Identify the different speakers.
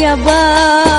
Speaker 1: kya baat